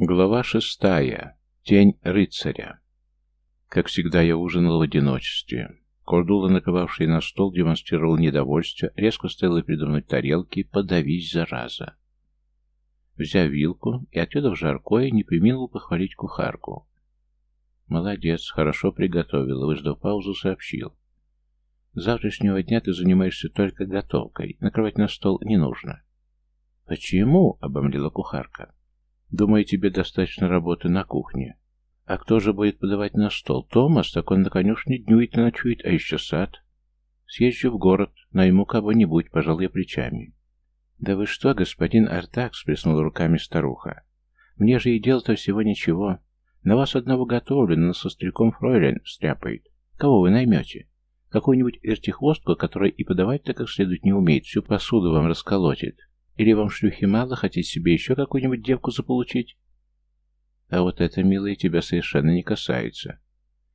Глава шестая. Тень рыцаря. Как всегда, я ужинал в одиночестве. Кордула, наковавший на стол, демонстрировал недовольство, резко стояла передо мной тарелки «Подавись, зараза!». Взяв вилку и отведав жаркое, не приминул похвалить кухарку. «Молодец, хорошо приготовила», выждав паузу, сообщил. «С завтрашнего дня ты занимаешься только готовкой, накрывать на стол не нужно». «Почему?» — обомлела кухарка. Думаю, тебе достаточно работы на кухне. А кто же будет подавать на стол? Томас, так он на конюшне днюет и ночует, а еще сад. Съезжу в город, найму кого-нибудь, пожал я плечами. Да вы что, господин Артак, сплеснула руками старуха. Мне же и дело-то всего ничего. На вас одного готовлю, но со стрелком фройлен стряпает. Кого вы наймете? Какую-нибудь вертихвостку, которая и подавать-то как следует не умеет, всю посуду вам расколотит. Или вам шлюхи мало, хотите себе еще какую-нибудь девку заполучить? А вот это, милая, тебя совершенно не касается.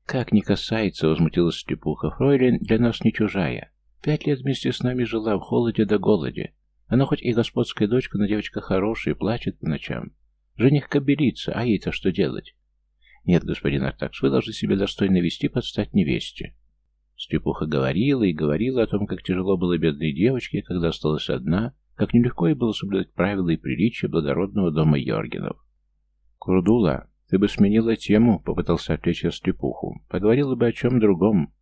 Как не касается, возмутилась Степуха. Фройлен для нас не чужая. Пять лет вместе с нами жила в холоде да голоде. Она хоть и господская дочка, но девочка хорошая, плачет по ночам. Жених кобелится, а ей-то что делать? Нет, господин Артакс, вы должны себя достойно вести под стать невесте. Степуха говорила и говорила о том, как тяжело было бедной девочке, когда осталась одна, как нелегко ей было соблюдать правила и приличия благородного дома Йоргенов. «Курдула, ты бы сменила тему», — попытался отвлечь я Степуху. «Поговорила бы о чем другом».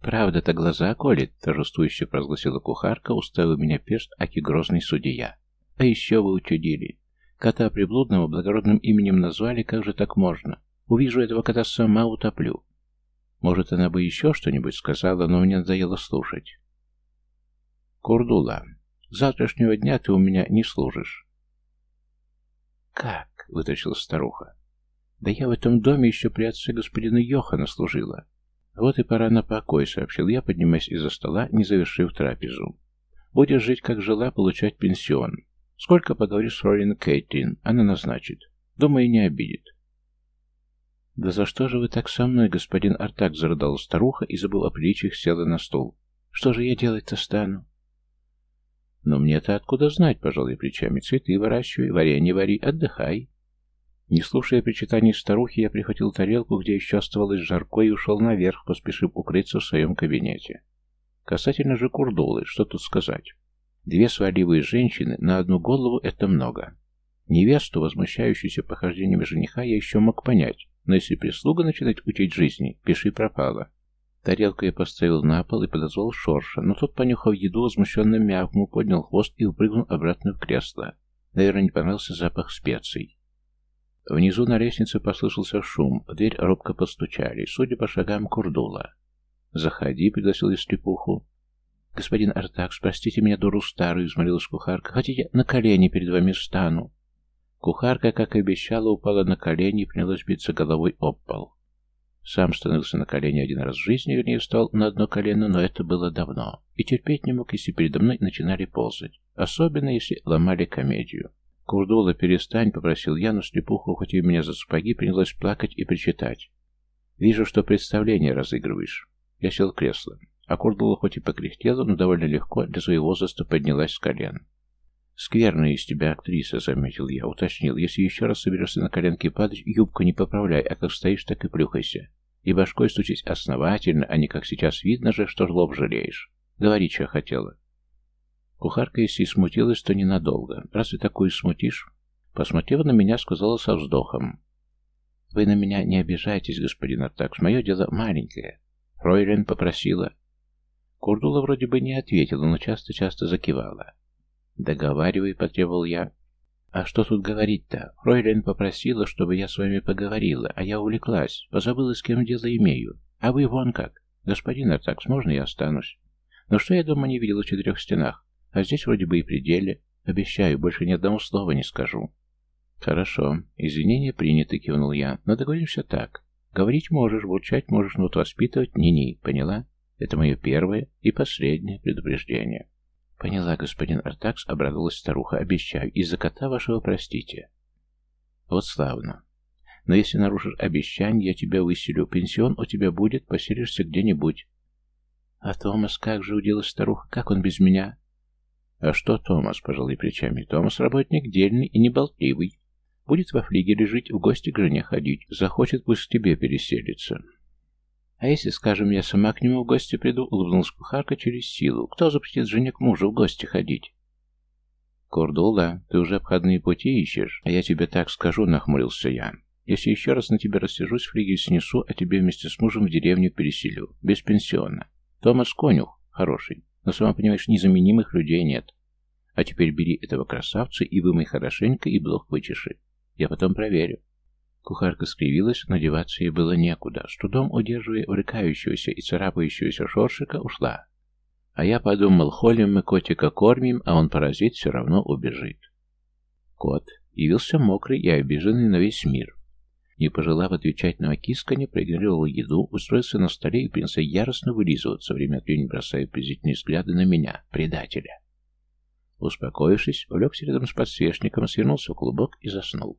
«Правда-то глаза колет», — торжествующе провозгласила кухарка, уставив меня перст, аки грозный судья. «А еще вы учудили. Кота приблудного благородным именем назвали, как же так можно? Увижу этого кота, сама утоплю». Может, она бы еще что-нибудь сказала, но мне надоело слушать. «Курдула, с завтрашнего дня ты у меня не служишь. Как? вытащила старуха. Да я в этом доме еще при отце господина Йохана служила. Вот и пора на покой, сообщил я, поднимаясь из-за стола, не завершив трапезу. Будешь жить, как жила, получать пенсион. Сколько поговоришь с Ролин Кейтлин, она назначит. Думаю, не обидит. «Да за что же вы так со мной, господин Артак?» — зарыдала старуха и, забыл о приличиях, села на стул. «Что же я делать-то стану?» Но мне-то откуда знать, пожалуй, плечами. Цветы выращивай, варенье вари, отдыхай. Не слушая причитаний старухи, я прихватил тарелку, где еще оставалось жарко, и ушел наверх, поспешив укрыться в своем кабинете. Касательно же курдулы, что тут сказать? Две сваливые женщины на одну голову — это много. Невесту, возмущающуюся похождениями жениха, я еще мог понять, но если прислуга начинает учить жизни, пиши пропало. Тарелку я поставил на пол и подозвал Шорша, но тот, понюхав еду, возмущенно мявкнул, поднял хвост и упрыгнул обратно в кресло. Наверное, не понравился запах специй. Внизу на лестнице послышался шум, дверь робко постучали, судя по шагам Курдула. «Заходи», — пригласил я Степуху. «Господин Артакс, простите меня, дуру старую», — взмолилась кухарка. «Хотите, на колени перед вами встану?» Кухарка, как и обещала, упала на колени и принялась биться головой об пол. Сам становился на колени один раз в жизни, вернее, встал на одно колено, но это было давно. И терпеть не мог, если передо мной начинали ползать. Особенно, если ломали комедию. «Курдула, перестань», — попросил я, но слепуха, ухватив меня за сапоги, принялась плакать и причитать. «Вижу, что представление разыгрываешь». Я сел в кресло. А Курдула хоть и покряхтела, но довольно легко для своего возраста поднялась с колен. «Скверная из тебя актриса», — заметил я, уточнил. «Если еще раз соберешься на коленки падать, юбку не поправляй, а как стоишь, так и плюхайся. И башкой стучись основательно, а не как сейчас видно же, что лоб жалеешь. Говори, что хотела». Кухарка, если и смутилась, то ненадолго. «Разве такую смутишь?» Посмотрев на меня, сказала со вздохом. «Вы на меня не обижайтесь, господин Артакс, мое дело маленькое». Фройлен попросила. Курдула вроде бы не ответила, но часто-часто закивала. «Договаривай», — потребовал я. «А что тут говорить-то? Фройлен попросила, чтобы я с вами поговорила, а я увлеклась, позабыла, с кем дело имею. А вы вон как. Господин Артакс, можно я останусь? Но что я дома не видел в четырех стенах? А здесь вроде бы и пределе. Обещаю, больше ни одного слова не скажу». «Хорошо. Извинения приняты», — кивнул я. «Но договоримся так. Говорить можешь, бурчать можешь, но вот воспитывать ни-ни, поняла? Это мое первое и последнее предупреждение». «Поняла, господин Артакс», — обрадовалась старуха. «Обещаю, из-за кота вашего простите». «Вот славно. Но если нарушишь обещание, я тебя выселю. Пенсион у тебя будет, поселишься где-нибудь». «А Томас как же удела старуха? Как он без меня?» «А что Томас?» — пожалуй плечами. «Томас работник дельный и неболтливый. Будет во флигеле жить, в гости к жене ходить. Захочет, пусть к тебе переселится. А если, скажем, я сама к нему в гости приду, улыбнулась кухарка через силу. Кто запретит жене к мужу в гости ходить? Кордула, ты уже обходные пути ищешь, а я тебе так скажу, нахмурился я. Если еще раз на тебя растяжусь, флигель снесу, а тебе вместе с мужем в деревню переселю. Без пенсиона. Томас конюх, хороший. Но, сама понимаешь, незаменимых людей нет. А теперь бери этого красавца и вымой хорошенько, и блок вычеши. Я потом проверю. Кухарка скривилась, но деваться ей было некуда. С трудом удерживая урыкающегося и царапающегося шоршика, ушла. А я подумал, холим мы котика кормим, а он, паразит, все равно убежит. Кот явился мокрый и обиженный на весь мир. Не пожелав отвечать на окисканье, проигнорировал еду, устроился на столе и принялся яростно вылизываться, время от времени бросая презрительные взгляды на меня, предателя. Успокоившись, улегся рядом с подсвечником, свернулся в клубок и заснул.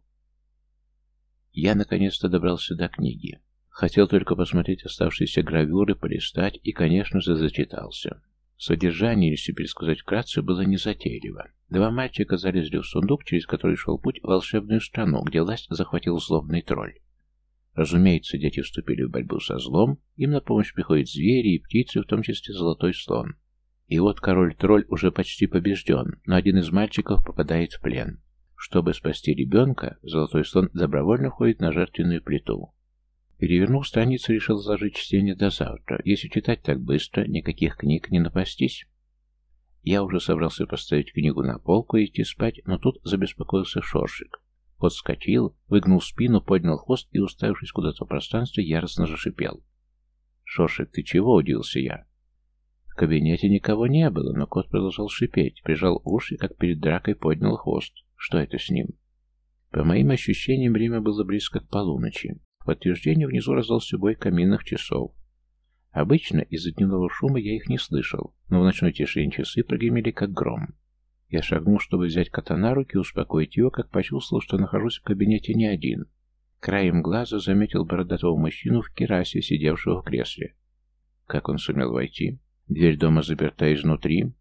Я наконец-то добрался до книги. Хотел только посмотреть оставшиеся гравюры, полистать и, конечно же, зачитался. Содержание, если пересказать вкратце, было незатейливо. Два мальчика залезли в сундук, через который шел путь в волшебную страну, где власть захватил злобный тролль. Разумеется, дети вступили в борьбу со злом, им на помощь приходят звери и птицы, в том числе золотой слон. И вот король-тролль уже почти побежден, но один из мальчиков попадает в плен. Чтобы спасти ребенка, золотой слон добровольно ходит на жертвенную плиту. Перевернув страницу, решил заложить чтение до завтра. Если читать так быстро, никаких книг не напастись. Я уже собрался поставить книгу на полку и идти спать, но тут забеспокоился Шоршик. Кот вскочил, выгнул спину, поднял хвост и, уставившись куда-то в пространство, яростно зашипел. «Шоршик, ты чего?» — удивился я. В кабинете никого не было, но кот продолжал шипеть, прижал уши, как перед дракой поднял хвост. Что это с ним? По моим ощущениям, время было близко к полуночи. В подтверждение внизу раздался бой каминных часов. Обычно из-за дневного шума я их не слышал, но в ночной тишине часы прогремели как гром. Я шагнул, чтобы взять кота на руки и успокоить его, как почувствовал, что нахожусь в кабинете не один. Краем глаза заметил бородатого мужчину в керасе, сидевшего в кресле. Как он сумел войти? Дверь дома заперта изнутри,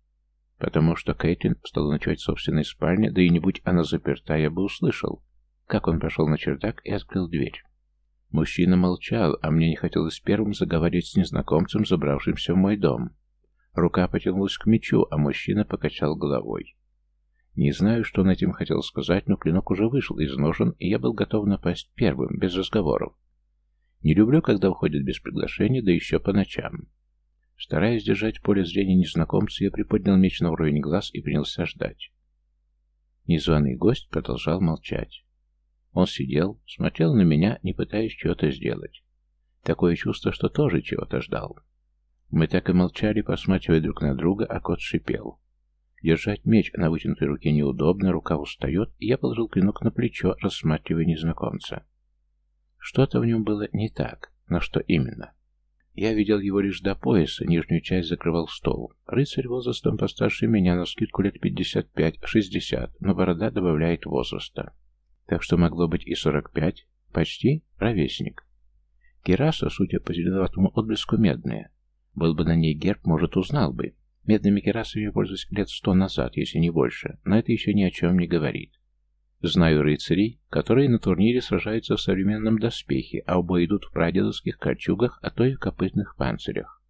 потому что Кэтлин стала ночевать в собственной спальне, да и не будь она заперта, я бы услышал, как он пошел на чердак и открыл дверь. Мужчина молчал, а мне не хотелось первым заговорить с незнакомцем, забравшимся в мой дом. Рука потянулась к мечу, а мужчина покачал головой. Не знаю, что он этим хотел сказать, но клинок уже вышел из ножен, и я был готов напасть первым, без разговоров. Не люблю, когда уходят без приглашения, да еще по ночам. Стараясь держать поле зрения незнакомца, я приподнял меч на уровень глаз и принялся ждать. Незваный гость продолжал молчать. Он сидел, смотрел на меня, не пытаясь чего-то сделать. Такое чувство, что тоже чего-то ждал. Мы так и молчали, посматривая друг на друга, а кот шипел. Держать меч на вытянутой руке неудобно, рука устает, и я положил клинок на плечо, рассматривая незнакомца. Что-то в нем было не так, но что именно? Я видел его лишь до пояса, нижнюю часть закрывал стол. Рыцарь возрастом постарше меня, на скидку лет 55-60, но борода добавляет возраста. Так что могло быть и 45, почти ровесник. Кераса, судя по зеленоватому отблеску, медная. Был бы на ней герб, может, узнал бы. Медными керасами пользовались лет сто назад, если не больше, но это еще ни о чем не говорит. Знаю рыцарей, которые на турнире сражаются в современном доспехе, а оба идут в прадедовских кольчугах, а то и в копытных панцирях.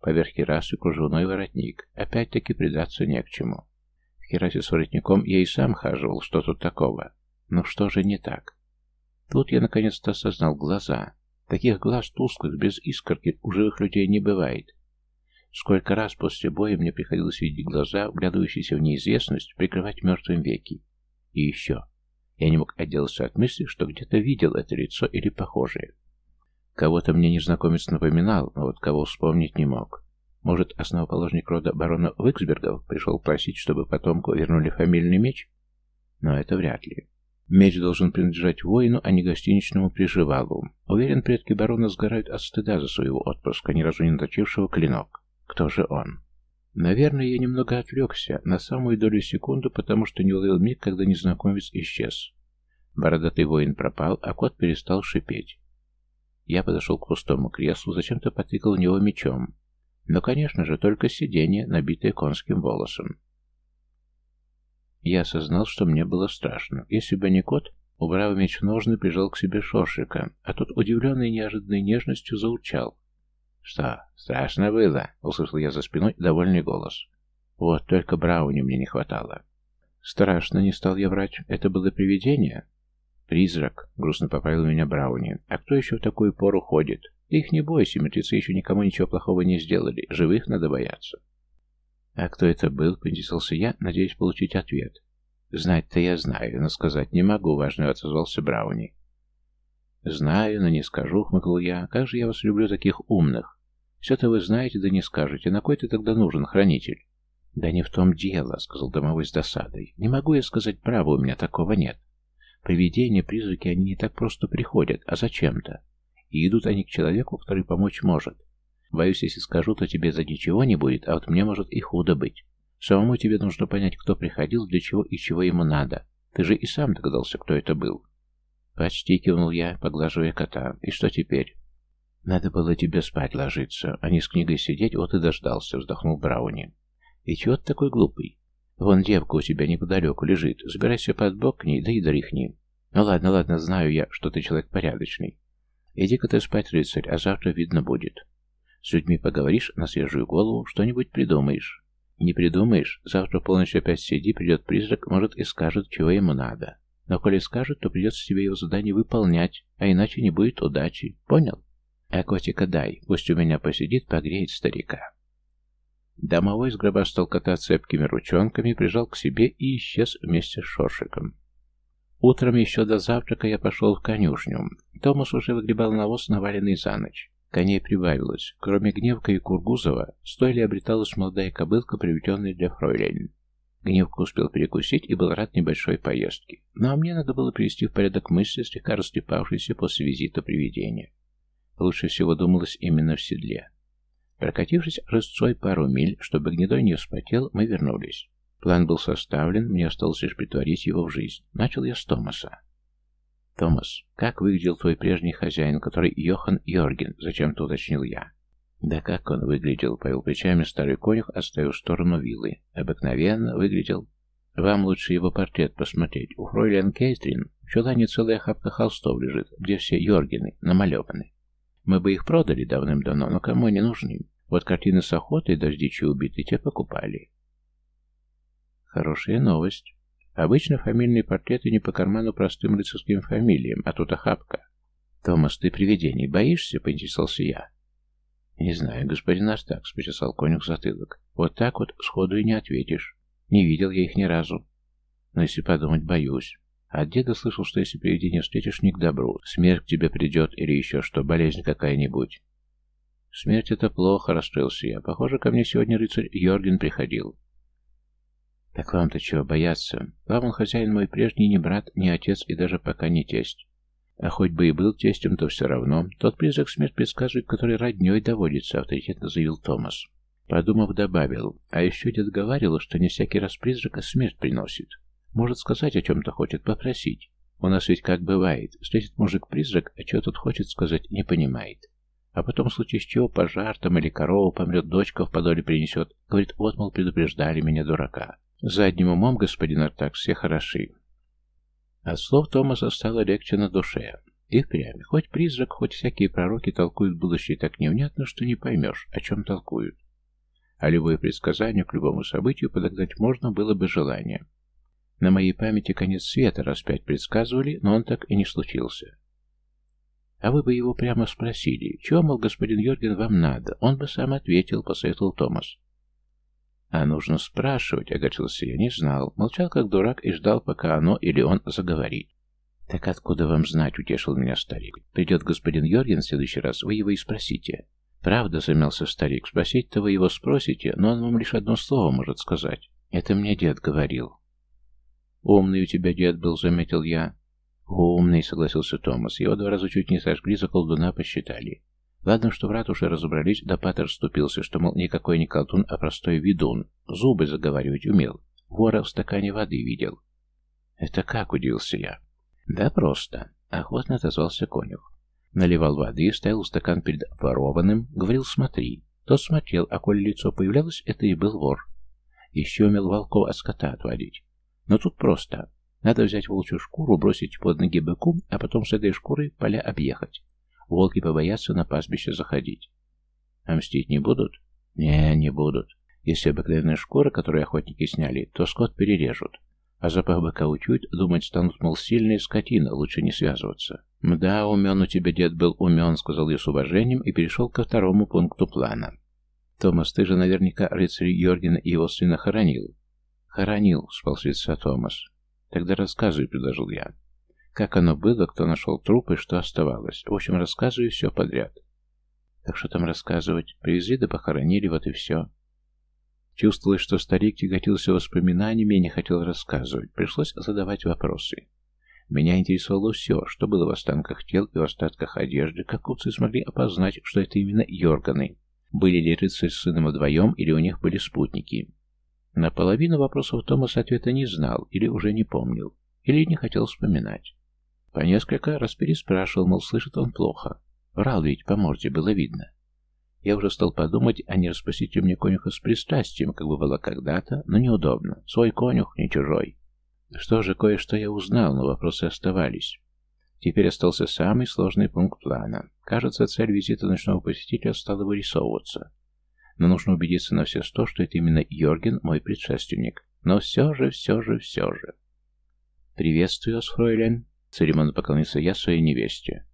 Поверх керасы кружевной воротник. Опять-таки придаться не к чему. В керасе с воротником я и сам хаживал, что тут такого. Но что же не так? Тут я наконец-то осознал глаза. Таких глаз тусклых, без искорки, у живых людей не бывает. Сколько раз после боя мне приходилось видеть глаза, вглядывающиеся в неизвестность, прикрывать мертвым веки. И еще. Я не мог отделаться от мысли, что где-то видел это лицо или похожее. Кого-то мне незнакомец напоминал, но вот кого вспомнить не мог. Может, основоположник рода барона Виксбергов пришел просить, чтобы потомку вернули фамильный меч? Но это вряд ли. Меч должен принадлежать воину, а не гостиничному приживалу. Уверен, предки барона сгорают от стыда за своего отпуска, ни разу не наточившего клинок. Кто же он? Наверное, я немного отвлекся на самую долю секунды, потому что не уловил миг, когда незнакомец исчез. Бородатый воин пропал, а кот перестал шипеть. Я подошел к пустому креслу, зачем-то потыкал в него мечом. Но, конечно же, только сиденье, набитое конским волосом. Я осознал, что мне было страшно. Если бы не кот, Убрав меч в ножны, прижал к себе шоршика, а тот, удивленный неожиданной нежностью, заурчал. «Что, страшно было?» — услышал я за спиной довольный голос. «Вот, только Брауни мне не хватало». «Страшно, не стал я врать. Это было привидение?» «Призрак», — грустно поправил меня Брауни. «А кто еще в такую пору ходит? Ты их не бойся, мертвецы еще никому ничего плохого не сделали. Живых надо бояться». «А кто это был?» — поинтересовался я, надеясь получить ответ. «Знать-то я знаю, но сказать не могу», — важно отозвался Брауни. «Знаю, но не скажу», — хмыкнул я. «Как же я вас люблю, таких умных! Все-то вы знаете, да не скажете. На кой ты тогда нужен, хранитель?» «Да не в том дело», — сказал домовой с досадой. «Не могу я сказать право, у меня такого нет. Привидения, призраки, они не так просто приходят, а зачем-то. И идут они к человеку, который помочь может. Боюсь, если скажу, то тебе за ничего не будет, а вот мне может и худо быть. Самому тебе нужно понять, кто приходил, для чего и чего ему надо. Ты же и сам догадался, кто это был. Почти кивнул я, поглаживая кота. И что теперь? Надо было тебе спать ложиться, а не с книгой сидеть, вот и дождался, вздохнул Брауни. И чего ты такой глупый? Вон девка у тебя неподалеку лежит. Забирайся под бок к ней, да и дрыхни. Ну ладно, ладно, знаю я, что ты человек порядочный. Иди-ка ты спать, рыцарь, а завтра видно будет. С людьми поговоришь на свежую голову, что-нибудь придумаешь. Не придумаешь, завтра полночь опять сиди, придет призрак, может и скажет, чего ему надо. Но коли скажет, то придется тебе его задание выполнять, а иначе не будет удачи. Понял? А котика дай, пусть у меня посидит, погреет старика. Домовой с гроба стал кота цепкими ручонками, прижал к себе и исчез вместе с шоршиком. Утром еще до завтрака я пошел в конюшню. Томас уже выгребал навоз, наваленный за ночь. Коней прибавилось. Кроме Гневка и Кургузова, стоили обреталась молодая кобылка, приведенная для фройлен. Гневка успел перекусить и был рад небольшой поездке. Ну а мне надо было привести в порядок мысли, слегка растрепавшиеся после визита привидения. Лучше всего думалось именно в седле. Прокатившись рысцой пару миль, чтобы гнедой не вспотел, мы вернулись. План был составлен, мне осталось лишь притворить его в жизнь. Начал я с Томаса. «Томас, как выглядел твой прежний хозяин, который Йохан Йорген?» — зачем-то уточнил я. «Да как он выглядел?» — повел плечами старый конюх, оставив в сторону виллы. «Обыкновенно выглядел. Вам лучше его портрет посмотреть. У фройлен Кейтрин в чулане целая хапка холстов лежит, где все Йоргены намалеваны. Мы бы их продали давным-давно, но кому они нужны? Вот картины с охотой, дождичи убиты, те покупали». «Хорошая новость». Обычно фамильные портреты не по карману простым рыцарским фамилиям, а тут охапка. «Томас, ты привидений боишься?» — поинтересовался я. «Не знаю, господин Артакс», — почесал конюх затылок. «Вот так вот сходу и не ответишь. Не видел я их ни разу. Но если подумать, боюсь. От деда слышал, что если привидение встретишь, не к добру. Смерть к тебе придет или еще что, болезнь какая-нибудь». «Смерть — это плохо», — расстроился я. «Похоже, ко мне сегодня рыцарь Йорген приходил. «Так вам-то чего бояться? Вам он хозяин мой прежний не брат, не отец и даже пока не тесть. А хоть бы и был тестем, то все равно. Тот призрак смерть предсказывает, который родней доводится», — авторитетно заявил Томас. Подумав, добавил. «А еще дед говорил, что не всякий раз призрака смерть приносит. Может сказать о чем-то хочет, попросить. У нас ведь как бывает. Встретит мужик-призрак, а что тут хочет сказать, не понимает. А потом, в случае с чего, пожар там или корова помрет, дочка в подоле принесет. Говорит, вот, мол, предупреждали меня, дурака. Задним умом, господин Артак, все хороши. От слов Томаса стало легче на душе. И впрямь, хоть призрак, хоть всякие пророки толкуют будущее так невнятно, что не поймешь, о чем толкуют. А любое предсказание к любому событию подогнать можно было бы желание. На моей памяти конец света раз пять предсказывали, но он так и не случился. А вы бы его прямо спросили, чего, мол, господин Йорген, вам надо? Он бы сам ответил, посоветовал Томас. А нужно спрашивать, огорчился я, не знал. Молчал как дурак и ждал, пока оно или он заговорит. «Так откуда вам знать?» — утешил меня старик. «Придет господин Йорген в следующий раз, вы его и спросите». «Правда», — замялся старик, — «спросить-то вы его спросите, но он вам лишь одно слово может сказать. Это мне дед говорил». «Умный у тебя дед был», — заметил я. «Умный», — согласился Томас. «Его два раза чуть не сожгли, за колдуна посчитали. Ладно, что в ратуше разобрались, да Паттер вступился, что, мол, никакой не колдун, а простой ведун. Зубы заговаривать умел. Вора в стакане воды видел. «Это как?» — удивился я. «Да просто», — охотно отозвался конюх. Наливал воды, ставил стакан перед ворованным, говорил «смотри». Тот смотрел, а коли лицо появлялось, это и был вор. Еще умел волков от скота отводить. Но тут просто. Надо взять волчью шкуру, бросить под ноги быку, а потом с этой шкурой поля объехать. Волки побоятся на пастбище заходить. А мстить не будут? Не, не будут. Если обыкновенная шкура, которую охотники сняли, то скот перережут. А запах быка учуют, думать станут, мол, сильная скотина, лучше не связываться. «Мда, умен у тебя дед был умен», — сказал я с уважением и перешел ко второму пункту плана. «Томас, ты же наверняка рыцаря Йоргена и его сына хоронил». «Хоронил», — спал с лица Томас. «Тогда рассказывай», — предложил я. «Как оно было, кто нашел труп и что оставалось. В общем, рассказывай все подряд». «Так что там рассказывать? Привезли да похоронили, вот и все». Чувствовалось, что старик тяготился воспоминаниями и не хотел рассказывать. Пришлось задавать вопросы. Меня интересовало все, что было в останках тел и в остатках одежды, как купцы смогли опознать, что это именно Йорганы. Были ли рыцарь с сыном вдвоем, или у них были спутники. На половину вопросов Томас ответа не знал, или уже не помнил, или не хотел вспоминать. По несколько раз переспрашивал, мол, слышит он плохо. Врал ведь по морде, было видно. Я уже стал подумать, а не ли мне конюха с пристрастием, как бы было когда-то, но неудобно. Свой конюх, не чужой. Что же, кое-что я узнал, но вопросы оставались. Теперь остался самый сложный пункт плана. Кажется, цель визита ночного посетителя стала вырисовываться. Но нужно убедиться на все сто, что это именно Йорген, мой предшественник. Но все же, все же, все же. «Приветствую вас, фройлен», — церемонно поклонился я своей невесте.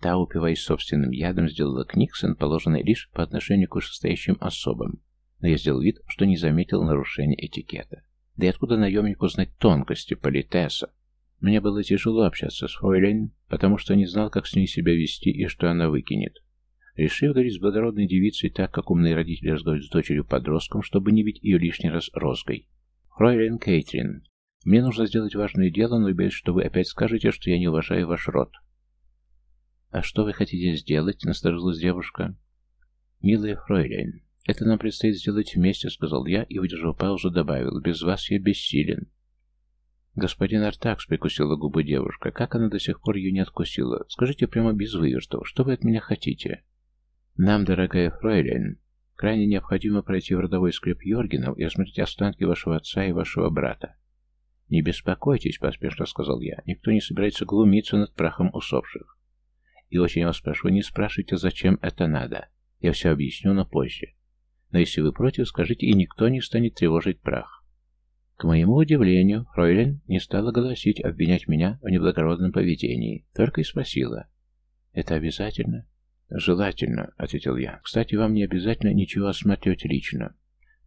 Та, упиваясь собственным ядом, сделала книгсон, положенный лишь по отношению к вышестоящим особам, но я сделал вид, что не заметил нарушения этикета. Да и откуда наемнику знать тонкости политеса? Мне было тяжело общаться с Фройлен, потому что не знал, как с ней себя вести и что она выкинет. Решив говорить с благородной девицей так, как умные родители разговаривают с дочерью-подростком, чтобы не бить ее лишний раз розгой. «Фройлен Кейтрин, мне нужно сделать важное дело, но боюсь, что вы опять скажете, что я не уважаю ваш род. «А что вы хотите сделать?» — насторожилась девушка. «Милая фройлейн, это нам предстоит сделать вместе», — сказал я и, выдержав паузу, добавил. «Без вас я бессилен». «Господин Артакс», — прикусила губы девушка, — «как она до сих пор ее не откусила? Скажите прямо без вывертов, что вы от меня хотите?» «Нам, дорогая фройлейн, крайне необходимо пройти в родовой склеп Йоргенов и осмотреть останки вашего отца и вашего брата». «Не беспокойтесь», — поспешно сказал я, — «никто не собирается глумиться над прахом усопших. И очень вас прошу, не спрашивайте, зачем это надо. Я все объясню, но позже. Но если вы против, скажите, и никто не станет тревожить прах. К моему удивлению, Фройлен не стала голосить, обвинять меня в неблагородном поведении, только и спросила. «Это обязательно?» «Желательно», — ответил я. «Кстати, вам не обязательно ничего осматривать лично.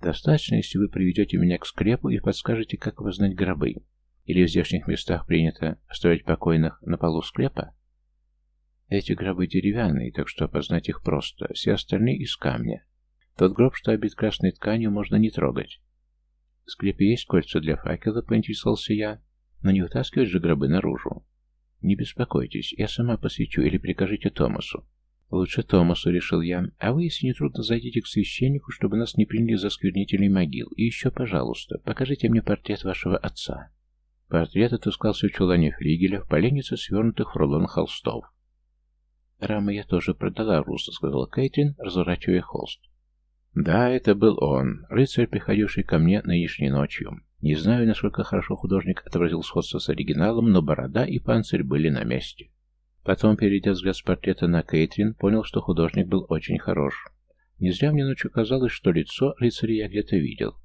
Достаточно, если вы приведете меня к скрепу и подскажете, как вознать гробы. Или в здешних местах принято оставить покойных на полу склепа?» Эти гробы деревянные, так что опознать их просто. Все остальные из камня. Тот гроб, что обит красной тканью, можно не трогать. В склепе есть кольца для факела, поинтересовался я. Но не вытаскивать же гробы наружу. Не беспокойтесь, я сама посвящу или прикажите Томасу. Лучше Томасу, решил я. А вы, если не трудно, зайдите к священнику, чтобы нас не приняли за сквернителей могил. И еще, пожалуйста, покажите мне портрет вашего отца. Портрет отыскался в чулане флигеля в поленнице свернутых в рулон холстов. «Рамы я тоже продала, русло», — сказала Кейтрин, разворачивая холст. «Да, это был он, рыцарь, приходивший ко мне нынешней ночью. Не знаю, насколько хорошо художник отобразил сходство с оригиналом, но борода и панцирь были на месте». Потом, перейдя взгляд с портрета на Кейтрин, понял, что художник был очень хорош. Не зря мне ночью казалось, что лицо рыцаря я где-то видел.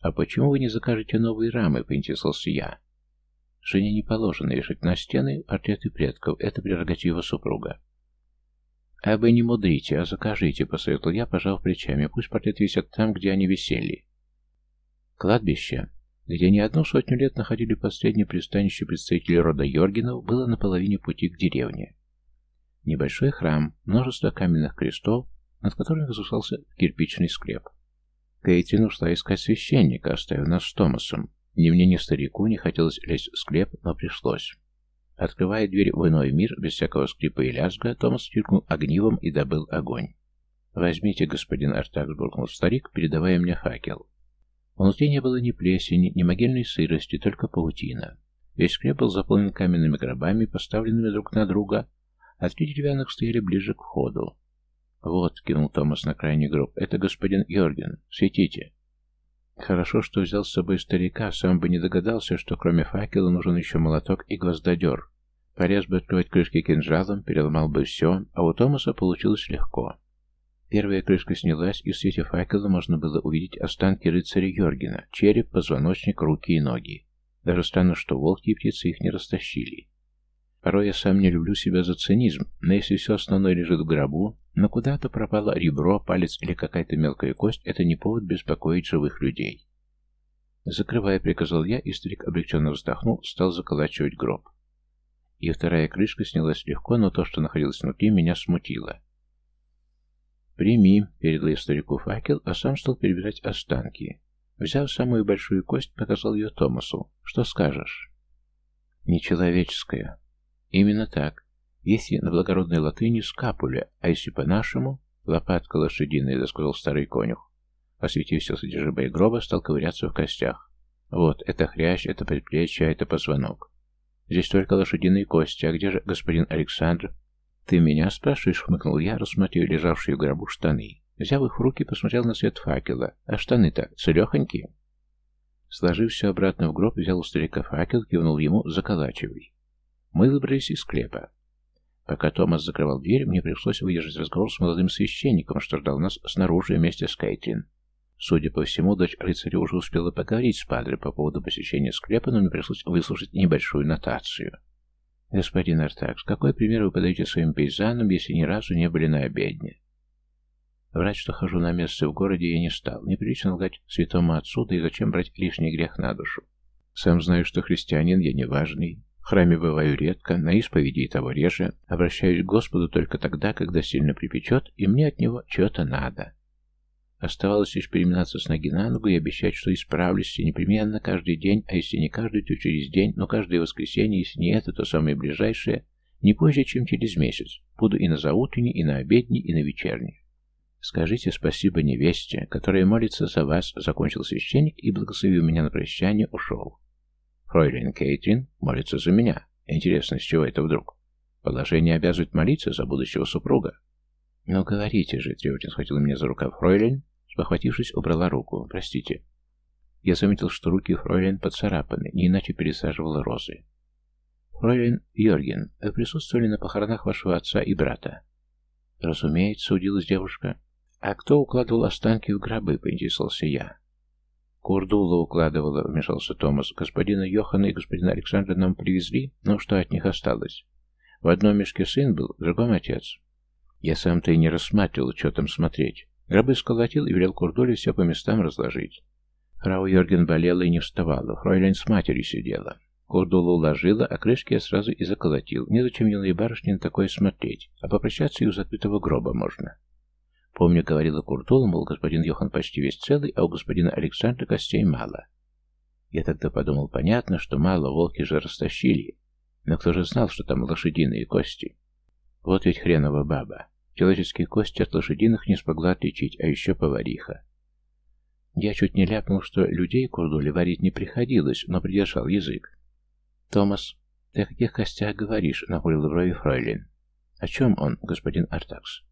«А почему вы не закажете новые рамы?» — поинтересовался я. Жене не положено вешать на стены портреты предков, это прерогатива супруга. «А вы не мудрите, а закажите», — посоветовал я, пожав плечами. «Пусть портрет висят там, где они висели». Кладбище, где не одну сотню лет находили последнее пристанище представителей рода Йоргенов, было на половине пути к деревне. Небольшой храм, множество каменных крестов, над которыми возвышался кирпичный склеп. Кейтрин ушла искать священника, оставив нас с Томасом. Ни мне, ни старику не хотелось лезть в склеп, но пришлось. Открывая дверь в иной мир, без всякого скрипа и лязга, Томас чиркнул огнивом и добыл огонь. «Возьмите, господин Артак», — буркнул старик, передавая мне факел. Внутри не было ни плесени, ни могильной сырости, только паутина. Весь склеп был заполнен каменными гробами, поставленными друг на друга, а три деревянных стояли ближе к входу. «Вот», — кинул Томас на крайний гроб, — «это господин Йорген. Светите». Хорошо, что взял с собой старика, сам бы не догадался, что кроме факела нужен еще молоток и гвоздодер. Порез бы открывать крышки кинжалом, переломал бы все, а у Томаса получилось легко. Первая крышка снялась, и в свете факела можно было увидеть останки рыцаря Йоргена, череп, позвоночник, руки и ноги. Даже странно, что волки и птицы их не растащили. Порой я сам не люблю себя за цинизм, но если все основное лежит в гробу, но куда-то пропало ребро, палец или какая-то мелкая кость, это не повод беспокоить живых людей. Закрывая, приказал я, и старик облегченно вздохнул, стал заколачивать гроб. И вторая крышка снялась легко, но то, что находилось внутри, меня смутило. «Прими», — передал я старику факел, а сам стал перебирать останки. Взяв самую большую кость, показал ее Томасу. «Что скажешь?» «Нечеловеческая». «Именно так. Если на благородной латыни скапуля, а если по-нашему, лопатка лошадиная», — сказал старый конюх. Осветив все содержимое гроба, стал ковыряться в костях. «Вот, это хрящ, это предплечье, а это позвонок. Здесь только лошадиные кости, а где же господин Александр?» «Ты меня спрашиваешь?» — хмыкнул я, рассматривая лежавшие в гробу штаны. Взяв их в руки, посмотрел на свет факела. «А штаны-то целехонькие?» Сложив все обратно в гроб, взял у старика факел, кивнул ему «заколачивай». Мы выбрались из склепа. Пока Томас закрывал дверь, мне пришлось выдержать разговор с молодым священником, что ждал нас снаружи вместе с Кейтлин. Судя по всему, дочь рыцаря уже успела поговорить с Падре по поводу посещения склепа, но мне пришлось выслушать небольшую нотацию. «Господин Артакс, какой пример вы подаете своим пейзанам, если ни разу не были на обедне?» Врать, что хожу на место в городе, я не стал. Неприлично лгать святому отцу, да и зачем брать лишний грех на душу. Сам знаю, что христианин я неважный. В храме бываю редко, на исповеди и того реже. Обращаюсь к Господу только тогда, когда сильно припечет, и мне от него чего-то надо. Оставалось лишь переминаться с ноги на ногу и обещать, что исправлюсь, и непременно каждый день, а если не каждый, то через день, но каждое воскресенье, если не это, то самое ближайшее, не позже, чем через месяц. Буду и на заутренней, и на обедней, и на вечерней. Скажите спасибо невесте, которая молится за вас, закончил священник и, благословив меня на прощание, ушел. Фройлен Кейтрин молится за меня. Интересно, с чего это вдруг? Положение обязывает молиться за будущего супруга. «Ну, говорите же», — тревожно схватила меня за рукав Фройлен, спохватившись, убрала руку. «Простите». Я заметил, что руки Фройлен поцарапаны, не иначе пересаживала розы. «Фройлен Йорген, вы присутствовали на похоронах вашего отца и брата?» «Разумеется», — удилась девушка. «А кто укладывал останки в гробы?» — поинтересовался я. «Курдула укладывала», — вмешался Томас. «Господина Йохана и господина Александра нам привезли, но что от них осталось? В одном мешке сын был, в другом отец. Я сам-то и не рассматривал, что там смотреть. Гробы сколотил и велел Курдуле все по местам разложить. Фрау Йорген болела и не вставала, Фройлен с матерью сидела. Курдулу уложила, а крышки я сразу и заколотил. Незачем юной барышне на такое смотреть, а попрощаться и у закрытого гроба можно. Помню, говорила Куртула, мол, господин Йохан почти весь целый, а у господина Александра костей мало. Я тогда подумал, понятно, что мало, волки же растащили. Но кто же знал, что там лошадиные кости? Вот ведь хренова баба. Человеческие кости от лошадиных не смогла отличить, а еще повариха. Я чуть не ляпнул, что людей Курдуле варить не приходилось, но придержал язык. «Томас, ты о каких костях говоришь?» — нахмурил брови Фройлин. «О чем он, господин Артакс?»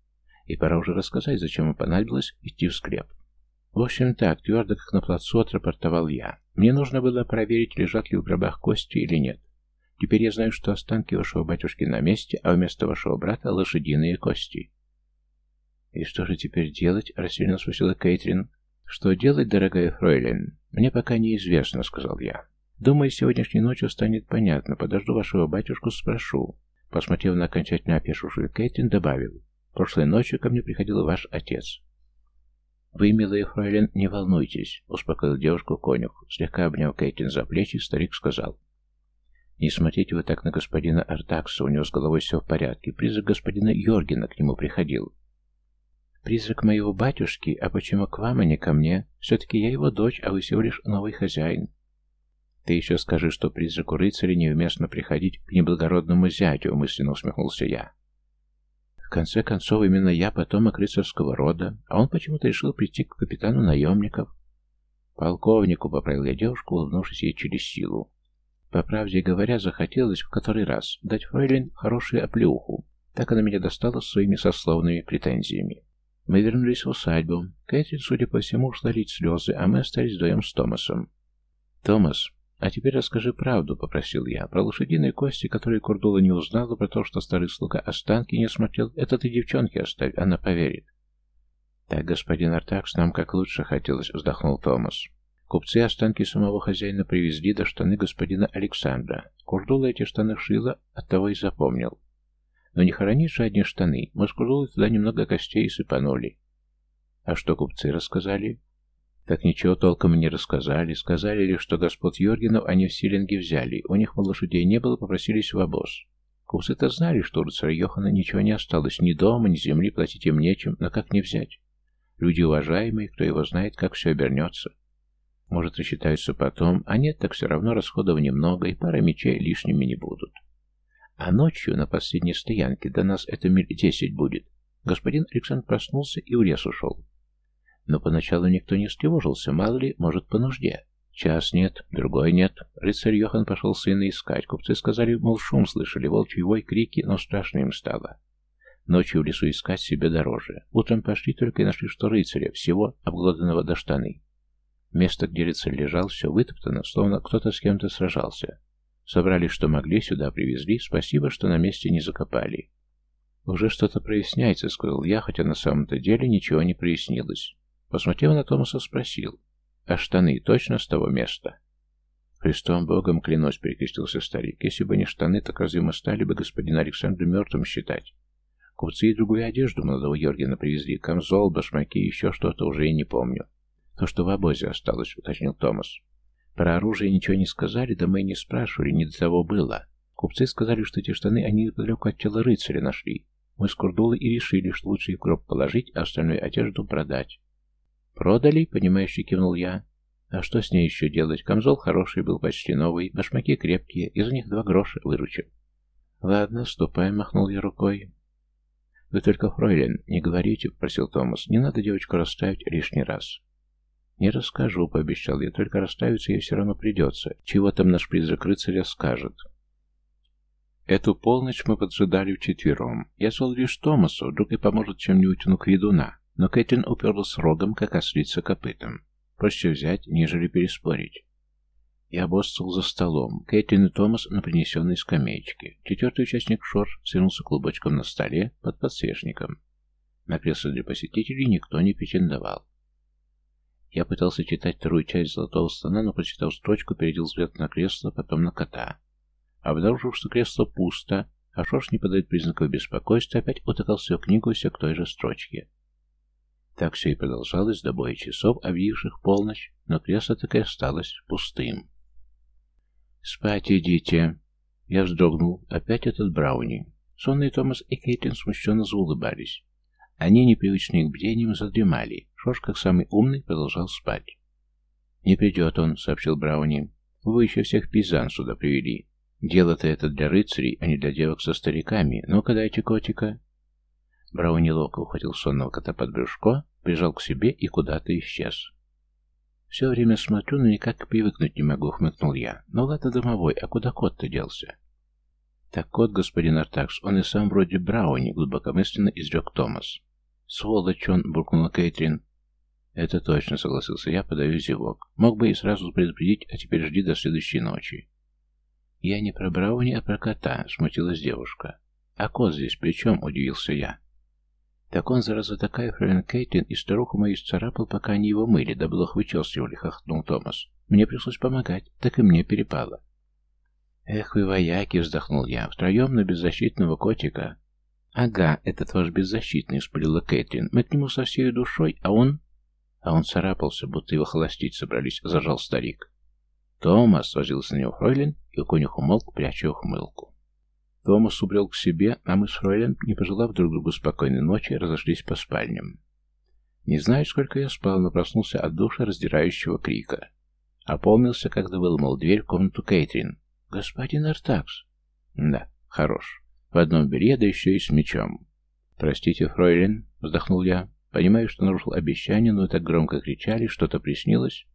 И пора уже рассказать, зачем ему понадобилось идти в склеп. В общем так, твердо как на плацу отрапортовал я. Мне нужно было проверить, лежат ли в гробах кости или нет. Теперь я знаю, что останки вашего батюшки на месте, а вместо вашего брата лошадиные кости. «И что же теперь делать?» — рассеянно спросила Кейтрин. «Что делать, дорогая фройлен? Мне пока неизвестно», — сказал я. «Думаю, сегодняшней ночью станет понятно. Подожду вашего батюшку, спрошу». Посмотрев на окончательно опешившую Кейтрин, добавил. «Прошлой ночью ко мне приходил ваш отец». «Вы, милая фройлен, не волнуйтесь», — успокоил девушку конюх. Слегка обняв Кейтин за плечи, старик сказал. Не смотрите вы так на господина Артакса, у него с головой все в порядке. Призрак господина Йоргена к нему приходил. Призрак моего батюшки, а почему к вам, а не ко мне? Все-таки я его дочь, а вы всего лишь новый хозяин. Ты еще скажи, что призраку рыцаря неуместно приходить к неблагородному зятю, мысленно усмехнулся я. В конце концов, именно я потомок рыцарского рода, а он почему-то решил прийти к капитану наемников. Полковнику, поправил я девушку, улыбнувшись ей через силу. По правде говоря, захотелось в который раз дать Фройлен хорошую оплеуху. Так она меня достала своими сословными претензиями. Мы вернулись в усадьбу. Кэтрин, судя по всему, ушла лить слезы, а мы остались вдвоем с Томасом. «Томас, а теперь расскажи правду», — попросил я. «Про лошадиные кости, которые Курдула не узнала, про то, что старый слуга останки не смотрел, это ты девчонке оставь, она поверит». «Так, господин Артакс, нам как лучше хотелось», — вздохнул Томас. Купцы останки самого хозяина привезли до штаны господина Александра. Курдула эти штаны шила, оттого и запомнил. Но не хоронить же одни штаны. Курдулой туда немного костей сыпанули. А что купцы рассказали? Так ничего толком не рассказали. Сказали лишь, что господ Йоргенов они в Силинге взяли. У них, мол, лошадей не было, попросились в обоз. Купцы-то знали, что у рыцаря Йохана ничего не осталось. Ни дома, ни земли, платить им нечем. Но как не взять? Люди уважаемые, кто его знает, как все обернется. Может, рассчитаются потом, а нет, так все равно расходов немного, и пара мечей лишними не будут. А ночью на последней стоянке до нас это миль десять будет. Господин Александр проснулся и в лес ушел. Но поначалу никто не встревожился, мало ли, может, по нужде. Час нет, другой нет. Рыцарь Йохан пошел сына искать. Купцы сказали, мол, шум слышали, волчий вой, крики, но страшно им стало. Ночью в лесу искать себе дороже. Утром пошли только и нашли, что рыцаря, всего обглоданного до штаны. Место, где рыцарь лежал, все вытоптано, словно кто-то с кем-то сражался. Собрали, что могли, сюда привезли. Спасибо, что на месте не закопали. «Уже что-то проясняется», — сказал я, хотя на самом-то деле ничего не прояснилось. Посмотрев на Томаса, спросил. «А штаны точно с того места?» «Христом Богом, клянусь», — перекрестился старик. «Если бы не штаны, так разве мы стали бы господина Александра мертвым считать?» Купцы и другую одежду молодого Йоргена привезли. Камзол, башмаки, еще что-то, уже и не помню. То, что в обозе осталось, уточнил Томас. Про оружие ничего не сказали, да мы и не спрашивали, не до того было. Купцы сказали, что эти штаны они неподалеку от тела рыцаря нашли. Мы с Курдулой и решили, что лучше их в гроб положить, а остальную одежду продать. «Продали?» — понимающе кивнул я. «А что с ней еще делать? Камзол хороший был, почти новый, башмаки крепкие, из них два гроша выручим». «Ладно, ступай», — махнул я рукой. «Вы только, фройлен, не говорите», — попросил Томас. «Не надо девочку расставить лишний раз». «Не расскажу», — пообещал я, — «только расставиться ей все равно придется. Чего там наш призрак рыцаря скажет?» Эту полночь мы поджидали вчетвером. Я звал лишь Томаса, вдруг и поможет чем-нибудь внук ведуна, но Кэтрин уперлась рогом, как ослица копытом. Проще взять, нежели переспорить. Я обоссал за столом. Кэтрин и Томас на принесенной скамеечке. Четвертый участник Шор свернулся клубочком на столе под подсвечником. На кресло для посетителей никто не претендовал. Я пытался читать вторую часть «Золотого слона», но, прочитав строчку, перевел взгляд на кресло, потом на кота. Обнаружив, что кресло пусто, а Шош не подает признаков беспокойства, опять утыкался в книгу все к той же строчке. Так все и продолжалось до боя часов, объявивших полночь, но кресло так и осталось пустым. «Спать идите!» Я вздрогнул. Опять этот Брауни. Сонный Томас и Кейтлин смущенно заулыбались. Они, непривычные к бдениям, задремали. Шош, как самый умный, продолжал спать. «Не придет он», — сообщил Брауни. «Вы еще всех пейзан сюда привели. Дело-то это для рыцарей, а не для девок со стариками. Ну-ка, дайте котика». Брауни ловко ухватил сонного кота под брюшко, прижал к себе и куда-то исчез. «Все время смотрю, но никак привыкнуть не могу», — хмыкнул я. «Ну ладно, домовой, а куда кот-то делся?» «Так кот, господин Артакс, он и сам вроде Брауни», — глубокомысленно изрек Томас. «Сволочь он!» — буркнула Кейтрин. «Это точно», — согласился я, подаю зевок. «Мог бы и сразу предупредить, а теперь жди до следующей ночи». «Я не про Брауни, а про кота», — смутилась девушка. «А кот здесь при чем?» — удивился я. «Так он, зараза такая, френ Кейтлин, и старуху мою исцарапал, пока они его мыли, да было их вычесывали», — хохотнул Томас. «Мне пришлось помогать, так и мне перепало». «Эх вы, вояки!» — вздохнул я. «Втроем на беззащитного котика. «Ага, этот ваш беззащитный», — вспылила Кэтрин. «Мы к нему со всей душой, а он...» А он царапался, будто его холостить собрались, зажал старик. Томас возился на него Фройлен, и конюх умолк, пряча ухмылку. Томас убрел к себе, а мы с Фройлен, не пожелав друг другу спокойной ночи, разошлись по спальням. Не знаю, сколько я спал, но проснулся от душа раздирающего крика. Опомнился, когда выломал дверь в комнату Кейтрин. «Господин Артакс!» «Да, хорош. В одном белье, да еще и с мечом. «Простите, фройлен», — вздохнул я. «Понимаю, что нарушил обещание, но так громко кричали, что-то приснилось».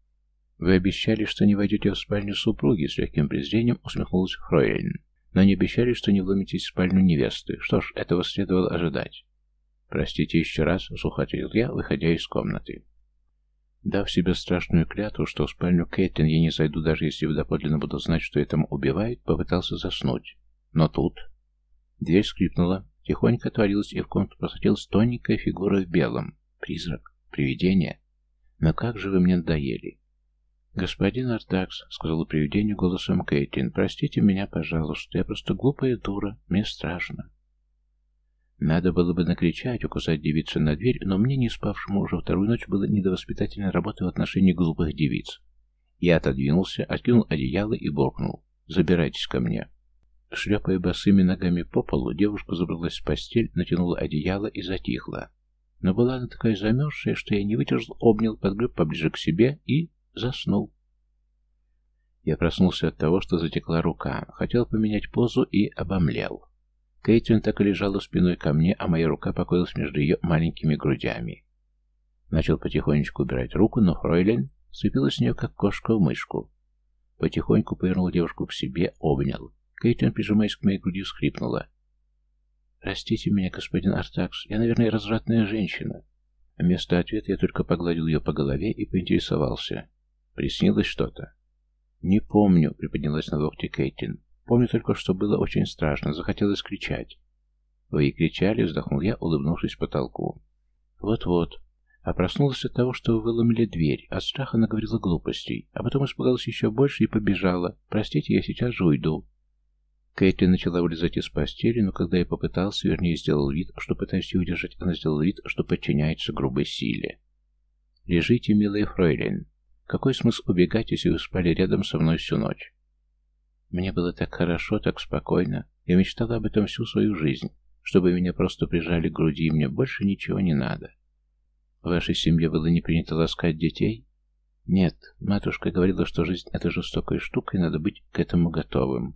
«Вы обещали, что не войдете в спальню супруги», — с легким презрением усмехнулась фройлен. «Но не обещали, что не вломитесь в спальню невесты. Что ж, этого следовало ожидать». «Простите еще раз», — сухо ответил я, выходя из комнаты. Дав себе страшную клятву, что в спальню Кэтлин я не зайду, даже если доподлинно буду знать, что этому убивает, попытался заснуть. Но тут... Дверь скрипнула, тихонько отворилась, и в комнату просочилась тоненькая фигура в белом. Призрак. Привидение. Но как же вы мне надоели. «Господин Артакс», — сказала привидению голосом Кэтлин, — «простите меня, пожалуйста, я просто глупая дура, мне страшно». Надо было бы накричать, указать девицу на дверь, но мне, не спавшему уже вторую ночь, было не до воспитательной работы в отношении глупых девиц. Я отодвинулся, откинул одеяло и буркнул. «Забирайтесь ко мне». Шлепая босыми ногами по полу, девушка забралась в постель, натянула одеяло и затихла. Но была она такая замерзшая, что я не выдержал, обнял, подгреб поближе к себе и заснул. Я проснулся от того, что затекла рука, хотел поменять позу и обомлел. Кейтлин так и лежала спиной ко мне, а моя рука покоилась между ее маленькими грудями. Начал потихонечку убирать руку, но Фройлен сцепилась с нее, как кошка в мышку. Потихоньку повернул девушку к себе, обнял. Кейтлин, прижимаясь к моей груди, всхлипнула. «Простите меня, господин Артакс, я, наверное, развратная женщина». Вместо ответа я только погладил ее по голове и поинтересовался. «Приснилось что-то?» «Не помню», — приподнялась на локте Кейтлин. Помню только, что было очень страшно, захотелось кричать. «Вы и кричали?» — вздохнул я, улыбнувшись потолку. «Вот-вот. А проснулась от того, что вы выломили дверь. От страха наговорила глупостей. А потом испугалась еще больше и побежала. Простите, я сейчас же уйду». Кэти начала вылезать из постели, но когда я попытался, вернее, сделал вид, что пытаюсь ее удержать, она сделала вид, что подчиняется грубой силе. «Лежите, милая фройлен. Какой смысл убегать, если вы спали рядом со мной всю ночь? Мне было так хорошо, так спокойно. Я мечтала об этом всю свою жизнь, чтобы меня просто прижали к груди, и мне больше ничего не надо. В вашей семье было не принято ласкать детей? Нет, матушка говорила, что жизнь — это жестокая штука, и надо быть к этому готовым.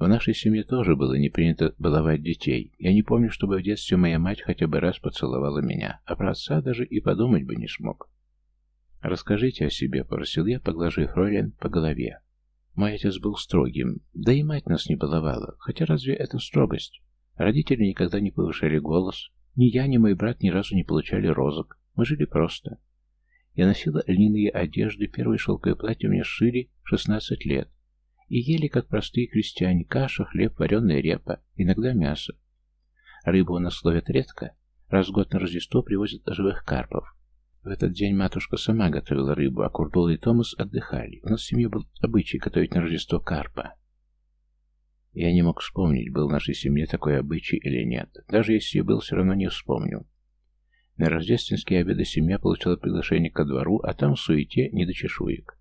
В нашей семье тоже было не принято баловать детей. Я не помню, чтобы в детстве моя мать хотя бы раз поцеловала меня, а про отца даже и подумать бы не смог. «Расскажите о себе», — попросил я, поглаживая Фройлен по голове. Мой отец был строгим, да и мать нас не баловала, хотя разве это строгость? Родители никогда не повышали голос, ни я, ни мой брат ни разу не получали розок, мы жили просто. Я носила льняные одежды, первые шелковые платья мне сшили 16 лет, и ели, как простые крестьяне, каша, хлеб, вареная репа, иногда мясо. Рыбу у нас ловят редко, раз в год на Рождество привозят живых карпов, в этот день матушка сама готовила рыбу, а Курдул и Томас отдыхали. У нас в семье был обычай готовить на Рождество карпа. Я не мог вспомнить, был в нашей семье такой обычай или нет. Даже если и был, все равно не вспомню. На рождественские обеды семья получала приглашение ко двору, а там в суете не до чешуек.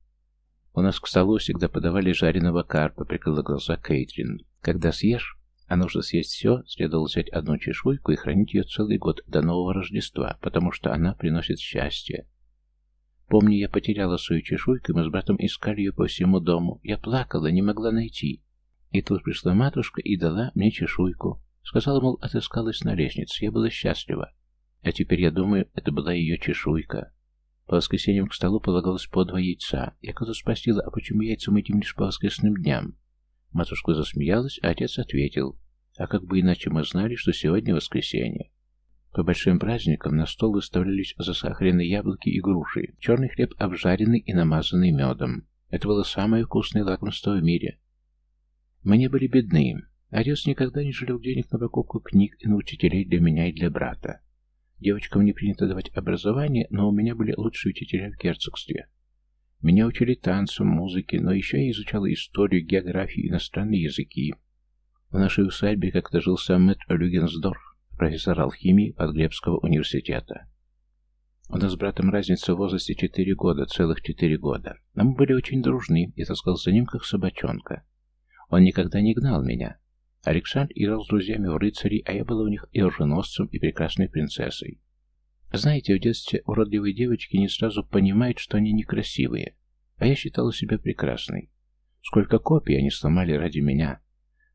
У нас к столу всегда подавали жареного карпа, прикрыла глаза Кейтрин. Когда съешь, а нужно съесть все, следовало взять одну чешуйку и хранить ее целый год до нового Рождества, потому что она приносит счастье. Помню, я потеряла свою чешуйку, и мы с братом искали ее по всему дому. Я плакала, не могла найти. И тут пришла матушка и дала мне чешуйку. Сказала, мол, отыскалась на лестнице. Я была счастлива. А теперь я думаю, это была ее чешуйка. По воскресеньям к столу полагалось по два яйца. Я когда спросила, а почему яйца мы лишь по воскресным дням? Матушка засмеялась, а отец ответил. А как бы иначе мы знали, что сегодня воскресенье? По большим праздникам на стол выставлялись засахаренные яблоки и груши, черный хлеб обжаренный и намазанный медом. Это было самое вкусное лакомство в мире. Мы не были бедны. Отец никогда не жалел денег на покупку книг и на учителей для меня и для брата. Девочкам не принято давать образование, но у меня были лучшие учителя в герцогстве. Меня учили танцам, музыке, но еще я изучала историю, географию, иностранные языки. В нашей усадьбе как-то жил сам Мэтт Люгенсдорф, профессор алхимии Подглебского университета. У нас с братом разница в возрасте четыре года, целых четыре года. Но мы были очень дружны, и таскал за ним, как собачонка. Он никогда не гнал меня. Александр играл с друзьями в рыцари, а я была у них и оруженосцем, и прекрасной принцессой. Знаете, в детстве уродливые девочки не сразу понимают, что они некрасивые, а я считала себя прекрасной. Сколько копий они сломали ради меня.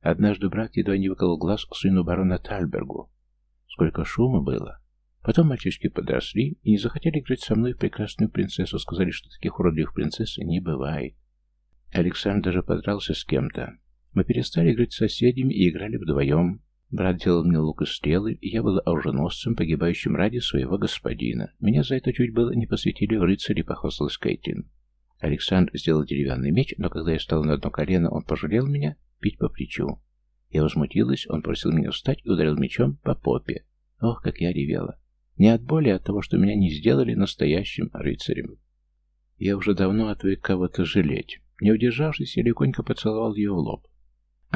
Однажды брат едва не выколол глаз сыну барона Тальбергу. Сколько шума было. Потом мальчишки подросли и не захотели играть со мной в прекрасную принцессу, сказали, что таких уродливых принцесс не бывает. Александр даже подрался с кем-то. Мы перестали играть с соседями и играли вдвоем. Брат делал мне лук и стрелы, и я был оруженосцем, погибающим ради своего господина. Меня за это чуть было не посвятили в рыцари, похвасталась Кейтин. Александр сделал деревянный меч, но когда я стал на одно колено, он пожалел меня пить по плечу. Я возмутилась, он просил меня встать и ударил мечом по попе. Ох, как я ревела. Не от боли, а от того, что меня не сделали настоящим рыцарем. Я уже давно отвык кого-то жалеть. Не удержавшись, я легонько поцеловал ее в лоб.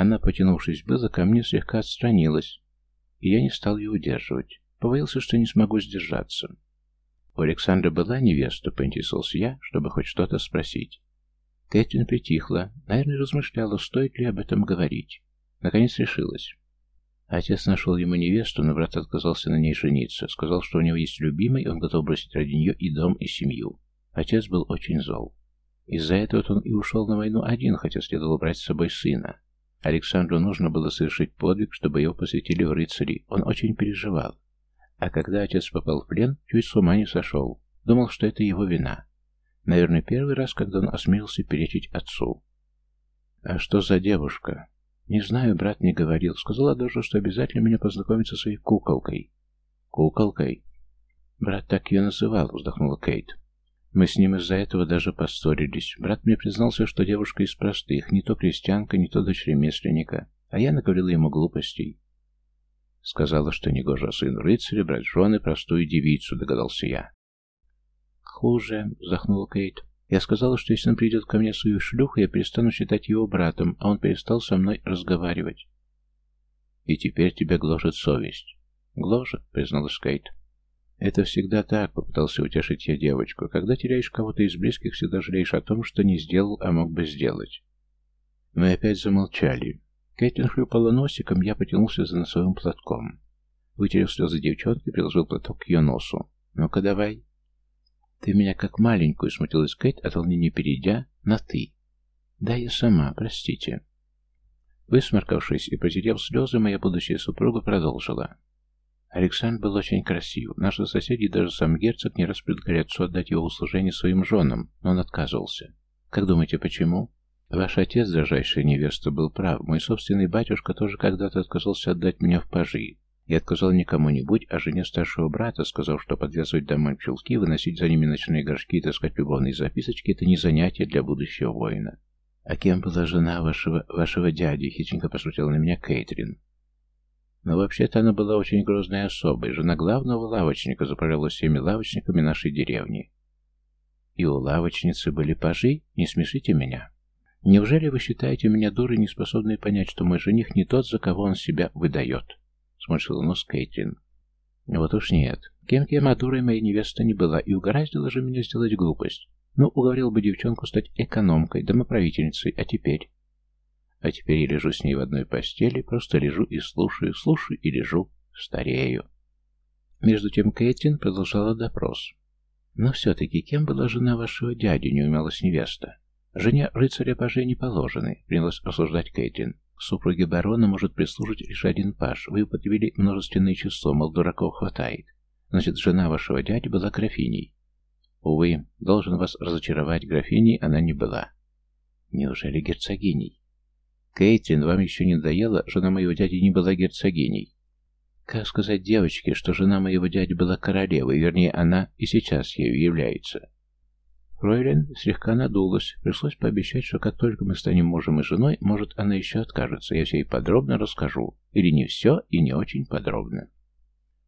Она, потянувшись было, ко мне слегка отстранилась, и я не стал ее удерживать. Побоялся, что не смогу сдержаться. У Александра была невеста, поинтересовался я, чтобы хоть что-то спросить. Кэтрин притихла, наверное, размышляла, стоит ли об этом говорить. Наконец решилась. Отец нашел ему невесту, но брат отказался на ней жениться. Сказал, что у него есть любимый, и он готов бросить ради нее и дом, и семью. Отец был очень зол. Из-за этого он и ушел на войну один, хотя следовало брать с собой сына. Александру нужно было совершить подвиг, чтобы его посвятили в рыцари. Он очень переживал. А когда отец попал в плен, чуть с ума не сошел. Думал, что это его вина. Наверное, первый раз, когда он осмелился перечить отцу. «А что за девушка?» «Не знаю, брат не говорил. Сказала даже, что обязательно меня познакомить со своей куколкой». «Куколкой?» «Брат так ее называл», — вздохнула Кейт. Мы с ним из-за этого даже поссорились. Брат мне признался, что девушка из простых, не то крестьянка, не то дочь ремесленника, а я наговорила ему глупостей. Сказала, что негоже сын рыцаря брать жены простую девицу, догадался я. Хуже, вздохнула Кейт. Я сказала, что если он придет ко мне свою шлюху, я перестану считать его братом, а он перестал со мной разговаривать. И теперь тебя гложет совесть. Гложет, призналась Кейт. «Это всегда так», — попытался утешить я девочку. «Когда теряешь кого-то из близких, всегда жалеешь о том, что не сделал, а мог бы сделать». Мы опять замолчали. Кэтлин хлюпала носиком, я потянулся за носовым платком. Вытерев слезы девчонки, приложил платок к ее носу. «Ну-ка, давай». «Ты меня как маленькую», — смутилась Кэт, от волнения перейдя на «ты». «Да, я сама, простите». Высморкавшись и протерев слезы, моя будущая супруга продолжила. Александр был очень красив. Наши соседи, даже сам герцог, не раз предлагали отдать его услужение своим женам, но он отказывался. Как думаете, почему? Ваш отец, дрожайшая невеста, был прав. Мой собственный батюшка тоже когда-то отказался отдать меня в пажи. И отказал не кому-нибудь, а жене старшего брата, сказав, что подвязывать домой пчелки, выносить за ними ночные горшки и таскать любовные записочки – это не занятие для будущего воина. «А кем была жена вашего, вашего дяди?» – хитренько посмотрела на меня Кейтрин. Но вообще-то она была очень грозной особой, жена главного лавочника, заправляла всеми лавочниками нашей деревни. И у лавочницы были пажи? Не смешите меня. Неужели вы считаете меня дурой, неспособной понять, что мой жених не тот, за кого он себя выдает? Сморщила нос Кейтрин. Вот уж нет. Кем-кем, а дурой моя невеста не была, и угораздило же меня сделать глупость. Ну, уговорил бы девчонку стать экономкой, домоправительницей, а теперь... А теперь я лежу с ней в одной постели, просто лежу и слушаю, слушаю и лежу, старею. Между тем Кэтрин продолжала допрос. Но все-таки кем была жена вашего дяди, не умелась невеста? Жене рыцаря пажей не положены, принялась осуждать Кэтрин. Супруге барона может прислужить лишь один паж. Вы употребили множественное число, мол, дураков хватает. Значит, жена вашего дяди была графиней. Увы, должен вас разочаровать, графиней она не была. Неужели герцогиней? Кейтлин, вам еще не надоело? Жена моего дяди не была герцогиней. Как сказать девочке, что жена моего дяди была королевой, вернее, она и сейчас ею является? Фройлен слегка надулась. Пришлось пообещать, что как только мы станем мужем и женой, может, она еще откажется. Я все ей подробно расскажу. Или не все, и не очень подробно.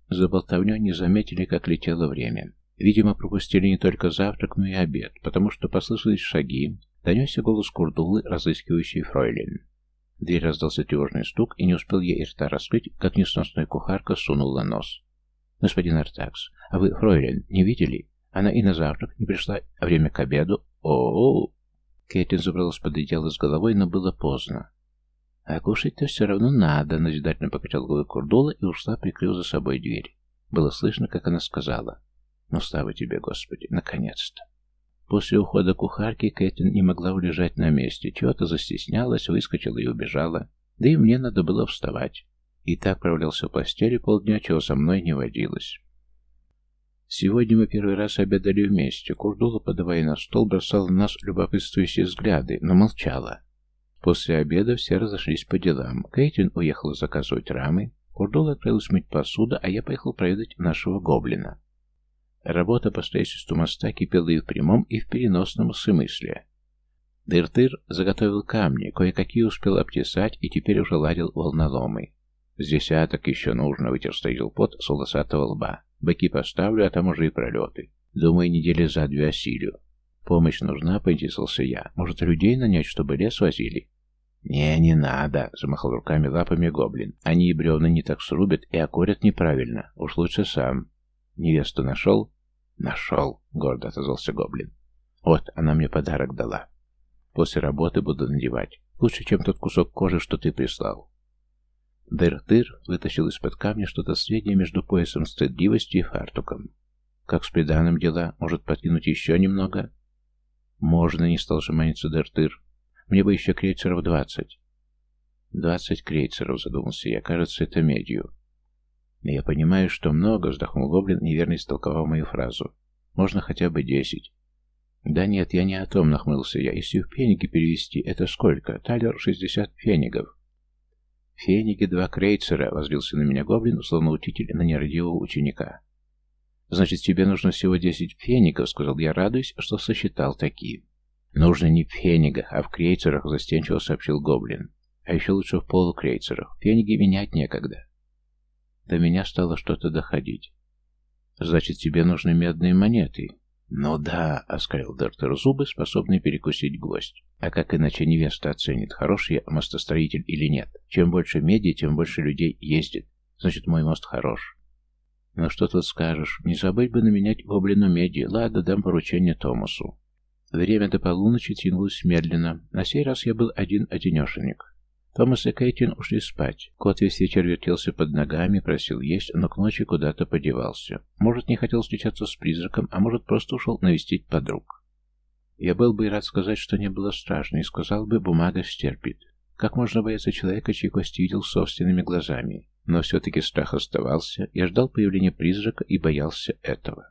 За болтовней не заметили, как летело время. Видимо, пропустили не только завтрак, но и обед, потому что послышались шаги. Донесся голос Курдулы, разыскивающей Фройлен. Дверь раздался тревожный стук, и не успел я и рта раскрыть, как несносная кухарка сунула нос. «Господин Артакс, а вы, фройлен, не видели? Она и на завтрак не пришла, а время к обеду. о о Кэтлин забралась под одеяло с головой, но было поздно. «А кушать-то все равно надо», — назидательно покачал головой Курдула и ушла, прикрыв за собой дверь. Было слышно, как она сказала. «Ну, слава тебе, Господи, наконец-то!» После ухода кухарки Кэтлин не могла улежать на месте, чего-то застеснялась, выскочила и убежала. Да и мне надо было вставать. И так провалялся в постели полдня, чего со мной не водилось. Сегодня мы первый раз обедали вместе. Курдула, подавая на стол, бросала на нас любопытствующие взгляды, но молчала. После обеда все разошлись по делам. Кейтин уехала заказывать рамы, Курдула отправилась мыть посуду, а я поехал проведать нашего гоблина. Работа по строительству моста кипела и в прямом, и в переносном смысле. Дыр-тыр заготовил камни, кое-какие успел обтесать и теперь уже ладил волноломы. С десяток еще нужно, вытер строитель пот с волосатого лба. Быки поставлю, а там уже и пролеты. Думаю, недели за две осилю. Помощь нужна, поинтересовался я. Может, людей нанять, чтобы лес возили? «Не, не надо», — замахал руками лапами гоблин. «Они и бревна не так срубят и окорят неправильно. Уж лучше сам». «Невесту нашел?» «Нашел», — гордо отозвался гоблин. «Вот, она мне подарок дала. После работы буду надевать. Лучше, чем тот кусок кожи, что ты прислал». Дыр-дыр вытащил из-под камня что-то среднее между поясом стыдливости и фартуком. «Как с приданым дела? Может, подкинуть еще немного?» «Можно», — не стал жеманиться Дыр-дыр. «Мне бы еще крейцеров двадцать». «Двадцать крейцеров», — задумался я. «Кажется, это медью». «Я понимаю, что много», — вздохнул Гоблин, неверно истолковал мою фразу. «Можно хотя бы десять». «Да нет, я не о том», — нахмылся я. «Если в фениги перевести, это сколько? Талер шестьдесят фенигов». «Фениги два крейцера», — возлился на меня Гоблин, словно учитель на нерадивого ученика. «Значит, тебе нужно всего десять фенигов», — сказал я, радуясь, что сосчитал такие. «Нужно не в фенигах, а в крейцерах», — застенчиво сообщил Гоблин. «А еще лучше в полукрейцерах. Фениги менять некогда». До меня стало что-то доходить. «Значит, тебе нужны медные монеты?» «Ну да», — оскалил доктор зубы, способный перекусить гвоздь. «А как иначе невеста оценит, хороший мостостроитель или нет? Чем больше меди, тем больше людей ездит. Значит, мой мост хорош». «Ну что тут скажешь? Не забыть бы наменять гоблину меди. Ладно, дам поручение Томасу». Время до полуночи тянулось медленно. На сей раз я был один-одинешенек. Томас и Кейтин ушли спать. Кот весь вечер вертелся под ногами, просил есть, но к ночи куда-то подевался. Может, не хотел встречаться с призраком, а может, просто ушел навестить подруг. Я был бы и рад сказать, что не было страшно, и сказал бы, бумага стерпит. Как можно бояться человека, чьи кости видел собственными глазами? Но все-таки страх оставался, я ждал появления призрака и боялся этого.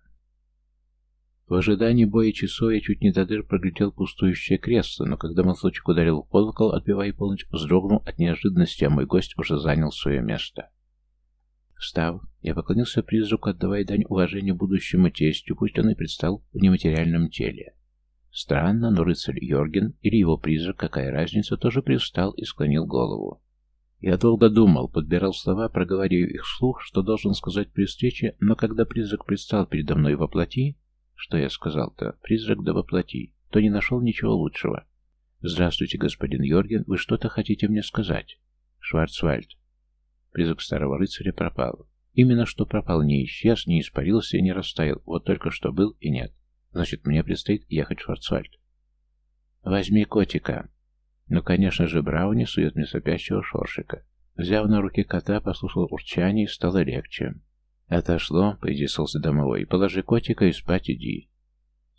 В ожидании боя часов я чуть не до дыр проглядел пустующее кресло, но когда молоточек ударил в колокол, отбивая полночь, вздрогнул от неожиданности, а мой гость уже занял свое место. Встав, я поклонился призраку, отдавая дань уважения будущему тестю, пусть он и предстал в нематериальном теле. Странно, но рыцарь Йорген или его призрак, какая разница, тоже привстал и склонил голову. Я долго думал, подбирал слова, проговаривая их вслух, что должен сказать при встрече, но когда призрак предстал передо мной во плоти, что я сказал-то? Призрак да воплоти. То не нашел ничего лучшего. Здравствуйте, господин Йорген. Вы что-то хотите мне сказать? Шварцвальд. Призрак старого рыцаря пропал. Именно что пропал, не исчез, не испарился и не растаял. Вот только что был и нет. Значит, мне предстоит ехать в Шварцвальд. Возьми котика. Ну, конечно же, Брауни сует мне сопящего шоршика. Взяв на руки кота, послушал урчание и стало легче. «Отошло», — поинтересовался домовой. «Положи котика и спать иди».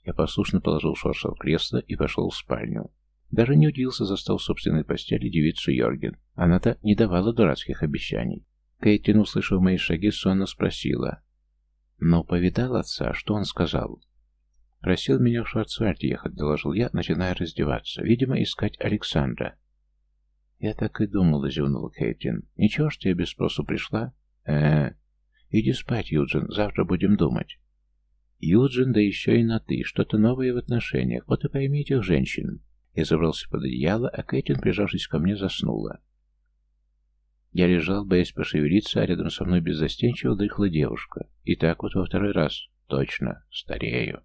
Я послушно положил Шорша в кресло и пошел в спальню. Даже не удивился, застав в собственной постели девицу Йорген. Она-то не давала дурацких обещаний. Кейтлин, услышав мои шаги, сонно спросила. «Но повидал отца? Что он сказал?» «Просил меня в Шварцвальд ехать», — доложил я, начиная раздеваться. «Видимо, искать Александра». «Я так и думала», — зевнула Кейтлин. «Ничего, что я без спросу пришла?» «Э-э...» «Иди спать, Юджин, завтра будем думать». Юджин, да еще и на «ты», что-то новое в отношениях, вот и пойми этих женщин. Я забрался под одеяло, а Кэтлин, прижавшись ко мне, заснула. Я лежал, боясь пошевелиться, а рядом со мной беззастенчиво дыхла девушка. И так вот во второй раз. Точно, старею.